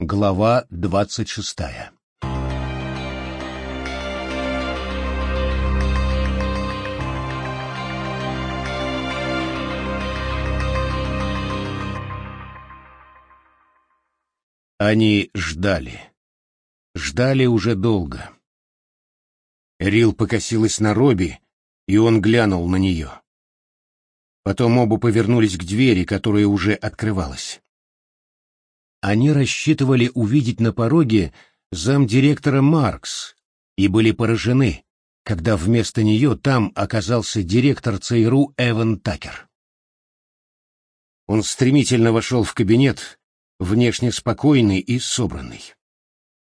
Глава двадцать шестая Они ждали. Ждали уже долго. Рил покосилась на Робби, и он глянул на нее. Потом оба повернулись к двери, которая уже открывалась. Они рассчитывали увидеть на пороге замдиректора Маркс и были поражены, когда вместо нее там оказался директор ЦРУ Эван Такер. Он стремительно вошел в кабинет, внешне спокойный и собранный.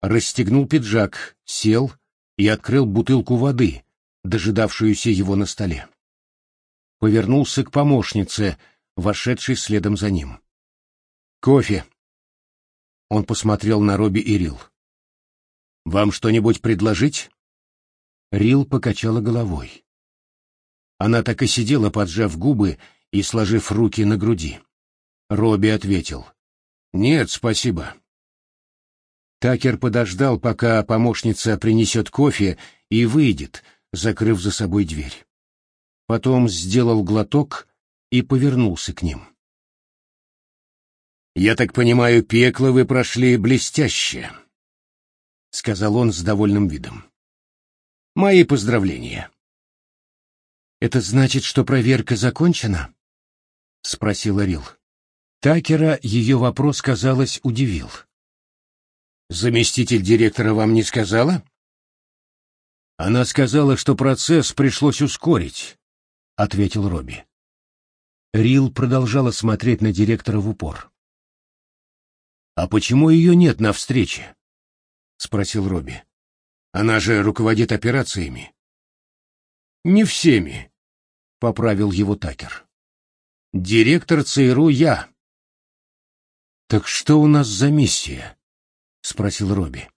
Расстегнул пиджак, сел и открыл бутылку воды, дожидавшуюся его на столе. Повернулся к помощнице, вошедшей следом за ним. «Кофе!» Он посмотрел на Робби и Рил. «Вам что-нибудь предложить?» Рил покачала головой. Она так и сидела, поджав губы и сложив руки на груди. Робби ответил. «Нет, спасибо». Такер подождал, пока помощница принесет кофе и выйдет, закрыв за собой дверь. Потом сделал глоток и повернулся к ним. «Я так понимаю, пекло вы прошли блестяще», — сказал он с довольным видом. «Мои поздравления». «Это значит, что проверка закончена?» — спросила Рил. Такера ее вопрос, казалось, удивил. «Заместитель директора вам не сказала?» «Она сказала, что процесс пришлось ускорить», — ответил Робби. Рил продолжала смотреть на директора в упор. «А почему ее нет на встрече?» — спросил Робби. «Она же руководит операциями». «Не всеми», — поправил его Такер. «Директор ЦРУ я». «Так что у нас за миссия?» — спросил Робби.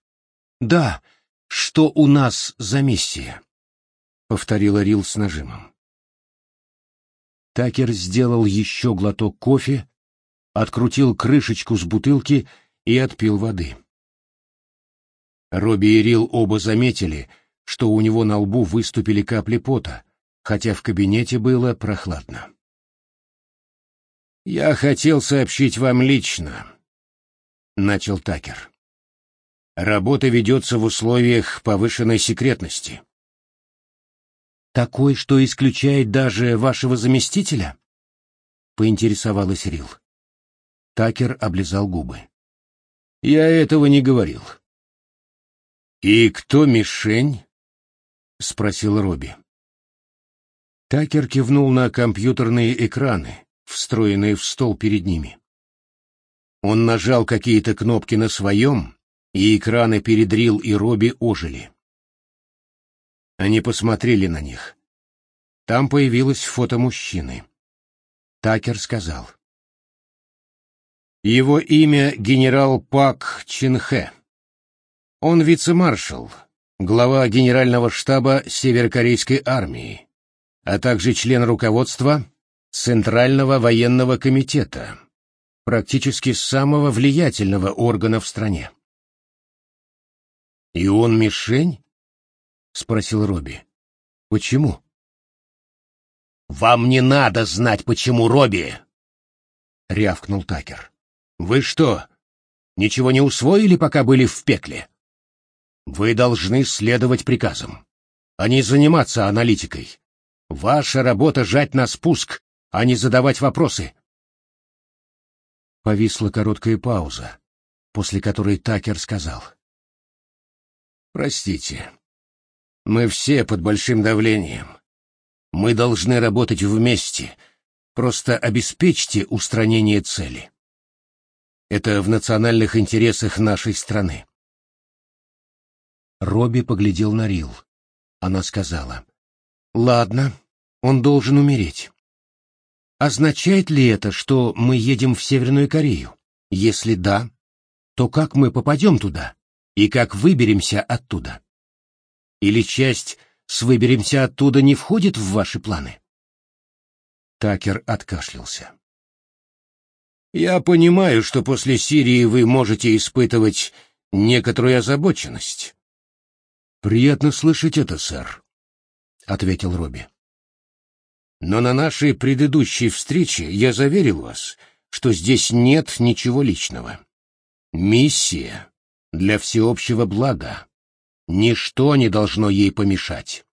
«Да, что у нас за миссия?» — повторила Рил с нажимом. Такер сделал еще глоток кофе, открутил крышечку с бутылки и отпил воды. Робби и Рил оба заметили, что у него на лбу выступили капли пота, хотя в кабинете было прохладно. «Я хотел сообщить вам лично», — начал Такер. «Работа ведется в условиях повышенной секретности». «Такой, что исключает даже вашего заместителя?» — поинтересовалась Рил. Такер облизал губы. «Я этого не говорил». «И кто мишень?» — спросил Робби. Такер кивнул на компьютерные экраны, встроенные в стол перед ними. Он нажал какие-то кнопки на своем, и экраны перед Рил и Робби ожили. Они посмотрели на них. Там появилось фото мужчины. Такер сказал. Его имя генерал Пак Чинхэ. Он вице-маршал, глава генерального штаба Северокорейской армии, а также член руководства Центрального военного комитета, практически самого влиятельного органа в стране. «И он мишень?» — спросил Робби. «Почему?» «Вам не надо знать, почему, Робби!» — рявкнул Такер. Вы что, ничего не усвоили, пока были в пекле? Вы должны следовать приказам, а не заниматься аналитикой. Ваша работа — жать на спуск, а не задавать вопросы. Повисла короткая пауза, после которой Такер сказал. «Простите, мы все под большим давлением. Мы должны работать вместе. Просто обеспечьте устранение цели». Это в национальных интересах нашей страны. Робби поглядел на Рил. Она сказала, «Ладно, он должен умереть. Означает ли это, что мы едем в Северную Корею? Если да, то как мы попадем туда и как выберемся оттуда? Или часть с «выберемся оттуда» не входит в ваши планы?» Такер откашлялся. Я понимаю, что после Сирии вы можете испытывать некоторую озабоченность. Приятно слышать это, сэр, ответил Робби. Но на нашей предыдущей встрече я заверил вас, что здесь нет ничего личного. Миссия для всеобщего блага. Ничто не должно ей помешать.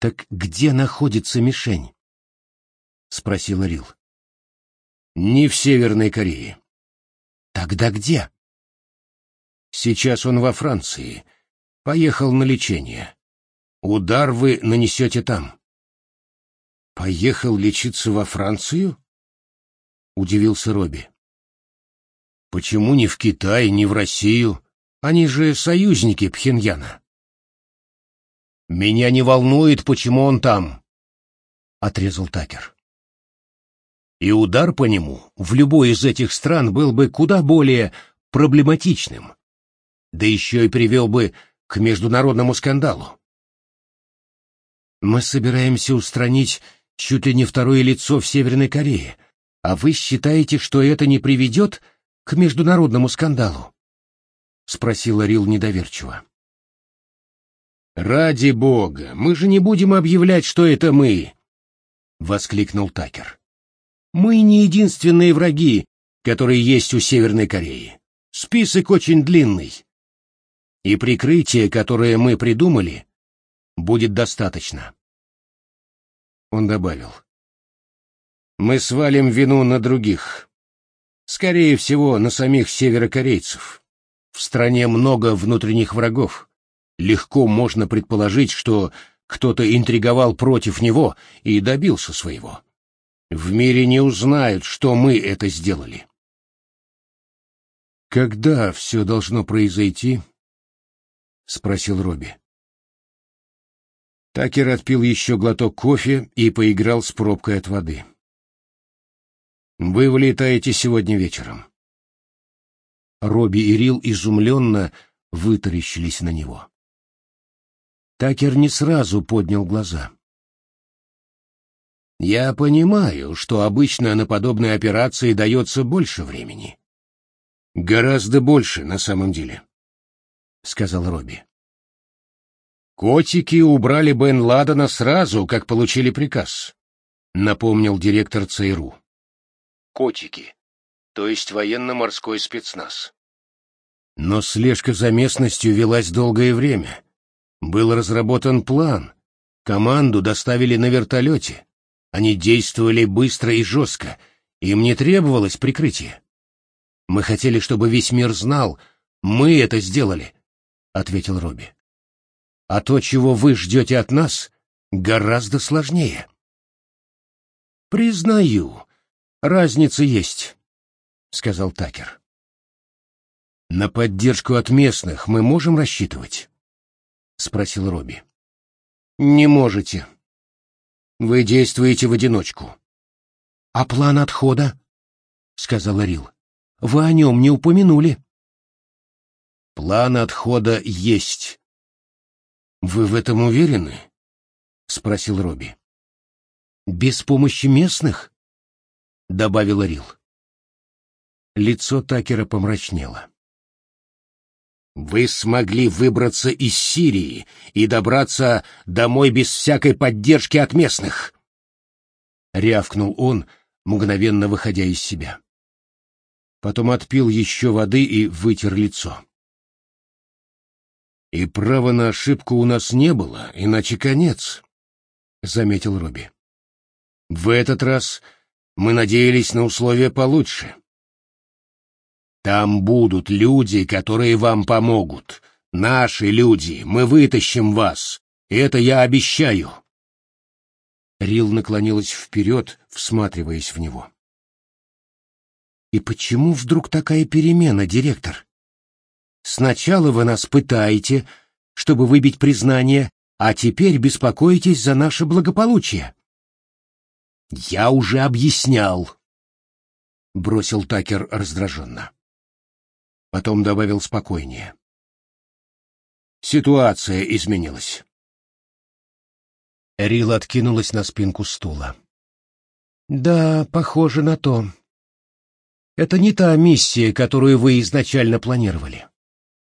Так где находится мишень? спросил Рил. Не в Северной Корее. Тогда где? Сейчас он во Франции. Поехал на лечение. Удар вы нанесете там. Поехал лечиться во Францию? Удивился Робби. Почему не в Китай, не в Россию? Они же союзники Пхеньяна. Меня не волнует, почему он там, отрезал Такер и удар по нему в любой из этих стран был бы куда более проблематичным, да еще и привел бы к международному скандалу. Мы собираемся устранить чуть ли не второе лицо в Северной Корее, а вы считаете, что это не приведет к международному скандалу? — спросила Рил недоверчиво. «Ради бога, мы же не будем объявлять, что это мы!» — воскликнул Такер. Мы не единственные враги, которые есть у Северной Кореи. Список очень длинный. И прикрытие, которое мы придумали, будет достаточно. Он добавил. Мы свалим вину на других. Скорее всего, на самих северокорейцев. В стране много внутренних врагов. Легко можно предположить, что кто-то интриговал против него и добился своего. В мире не узнают, что мы это сделали. «Когда все должно произойти?» — спросил Робби. Такер отпил еще глоток кофе и поиграл с пробкой от воды. «Вы вылетаете сегодня вечером». Робби и Рил изумленно вытаращились на него. Такер не сразу поднял глаза. Я понимаю, что обычно на подобные операции дается больше времени. Гораздо больше, на самом деле, — сказал Робби. Котики убрали Бен Ладена сразу, как получили приказ, — напомнил директор ЦРУ. Котики, то есть военно-морской спецназ. Но слежка за местностью велась долгое время. Был разработан план. Команду доставили на вертолете. Они действовали быстро и жестко, им не требовалось прикрытие. Мы хотели, чтобы весь мир знал, мы это сделали, — ответил Робби. А то, чего вы ждете от нас, гораздо сложнее. Признаю, разница есть, — сказал Такер. На поддержку от местных мы можем рассчитывать? — спросил Робби. Не можете, вы действуете в одиночку. — А план отхода? — сказала Рил. — Вы о нем не упомянули. — План отхода есть. — Вы в этом уверены? — спросил Робби. — Без помощи местных? — добавила Рил. Лицо Такера помрачнело. Вы смогли выбраться из Сирии и добраться домой без всякой поддержки от местных. Рявкнул он, мгновенно выходя из себя. Потом отпил еще воды и вытер лицо. «И права на ошибку у нас не было, иначе конец», — заметил Робби. «В этот раз мы надеялись на условия получше. Там будут люди, которые вам помогут. Наши люди, мы вытащим вас. Это я обещаю. Рил наклонилась вперед, всматриваясь в него. И почему вдруг такая перемена, директор? Сначала вы нас пытаете, чтобы выбить признание, а теперь беспокоитесь за наше благополучие. Я уже объяснял, бросил Такер раздраженно. Потом добавил спокойнее. Ситуация изменилась. Рил откинулась на спинку стула. «Да, похоже на то», Это не та миссия, которую вы изначально планировали.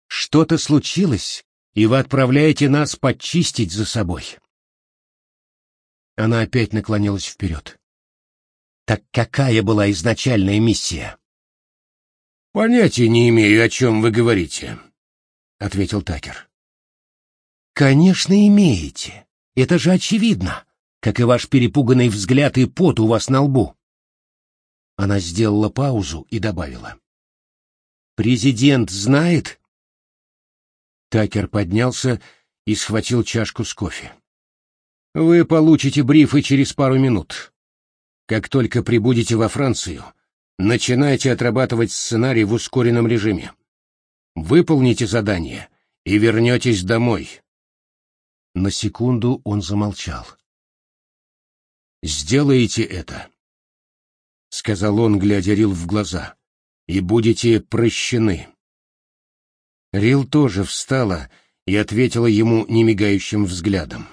Что-то случилось, и вы отправляете нас подчистить за собой. Она опять наклонилась вперед. Так какая была изначальная миссия? Понятия не имею, о чем вы говорите, ответил Такер. Конечно, имеете. Это же очевидно, как и ваш перепуганный взгляд и пот у вас на лбу. Она сделала паузу и добавила. Президент знает? Такер поднялся и схватил чашку с кофе. Вы получите брифы через пару минут. Как только прибудете во Францию, начинайте отрабатывать сценарий в ускоренном режиме. Выполните задание и вернетесь домой. На секунду он замолчал. «Сделайте это», — сказал он, глядя Рил в глаза, — «и будете прощены». Рил тоже встала и ответила ему немигающим взглядом.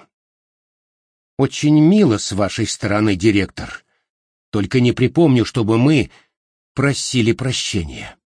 «Очень мило с вашей стороны, директор. Только не припомню, чтобы мы просили прощения».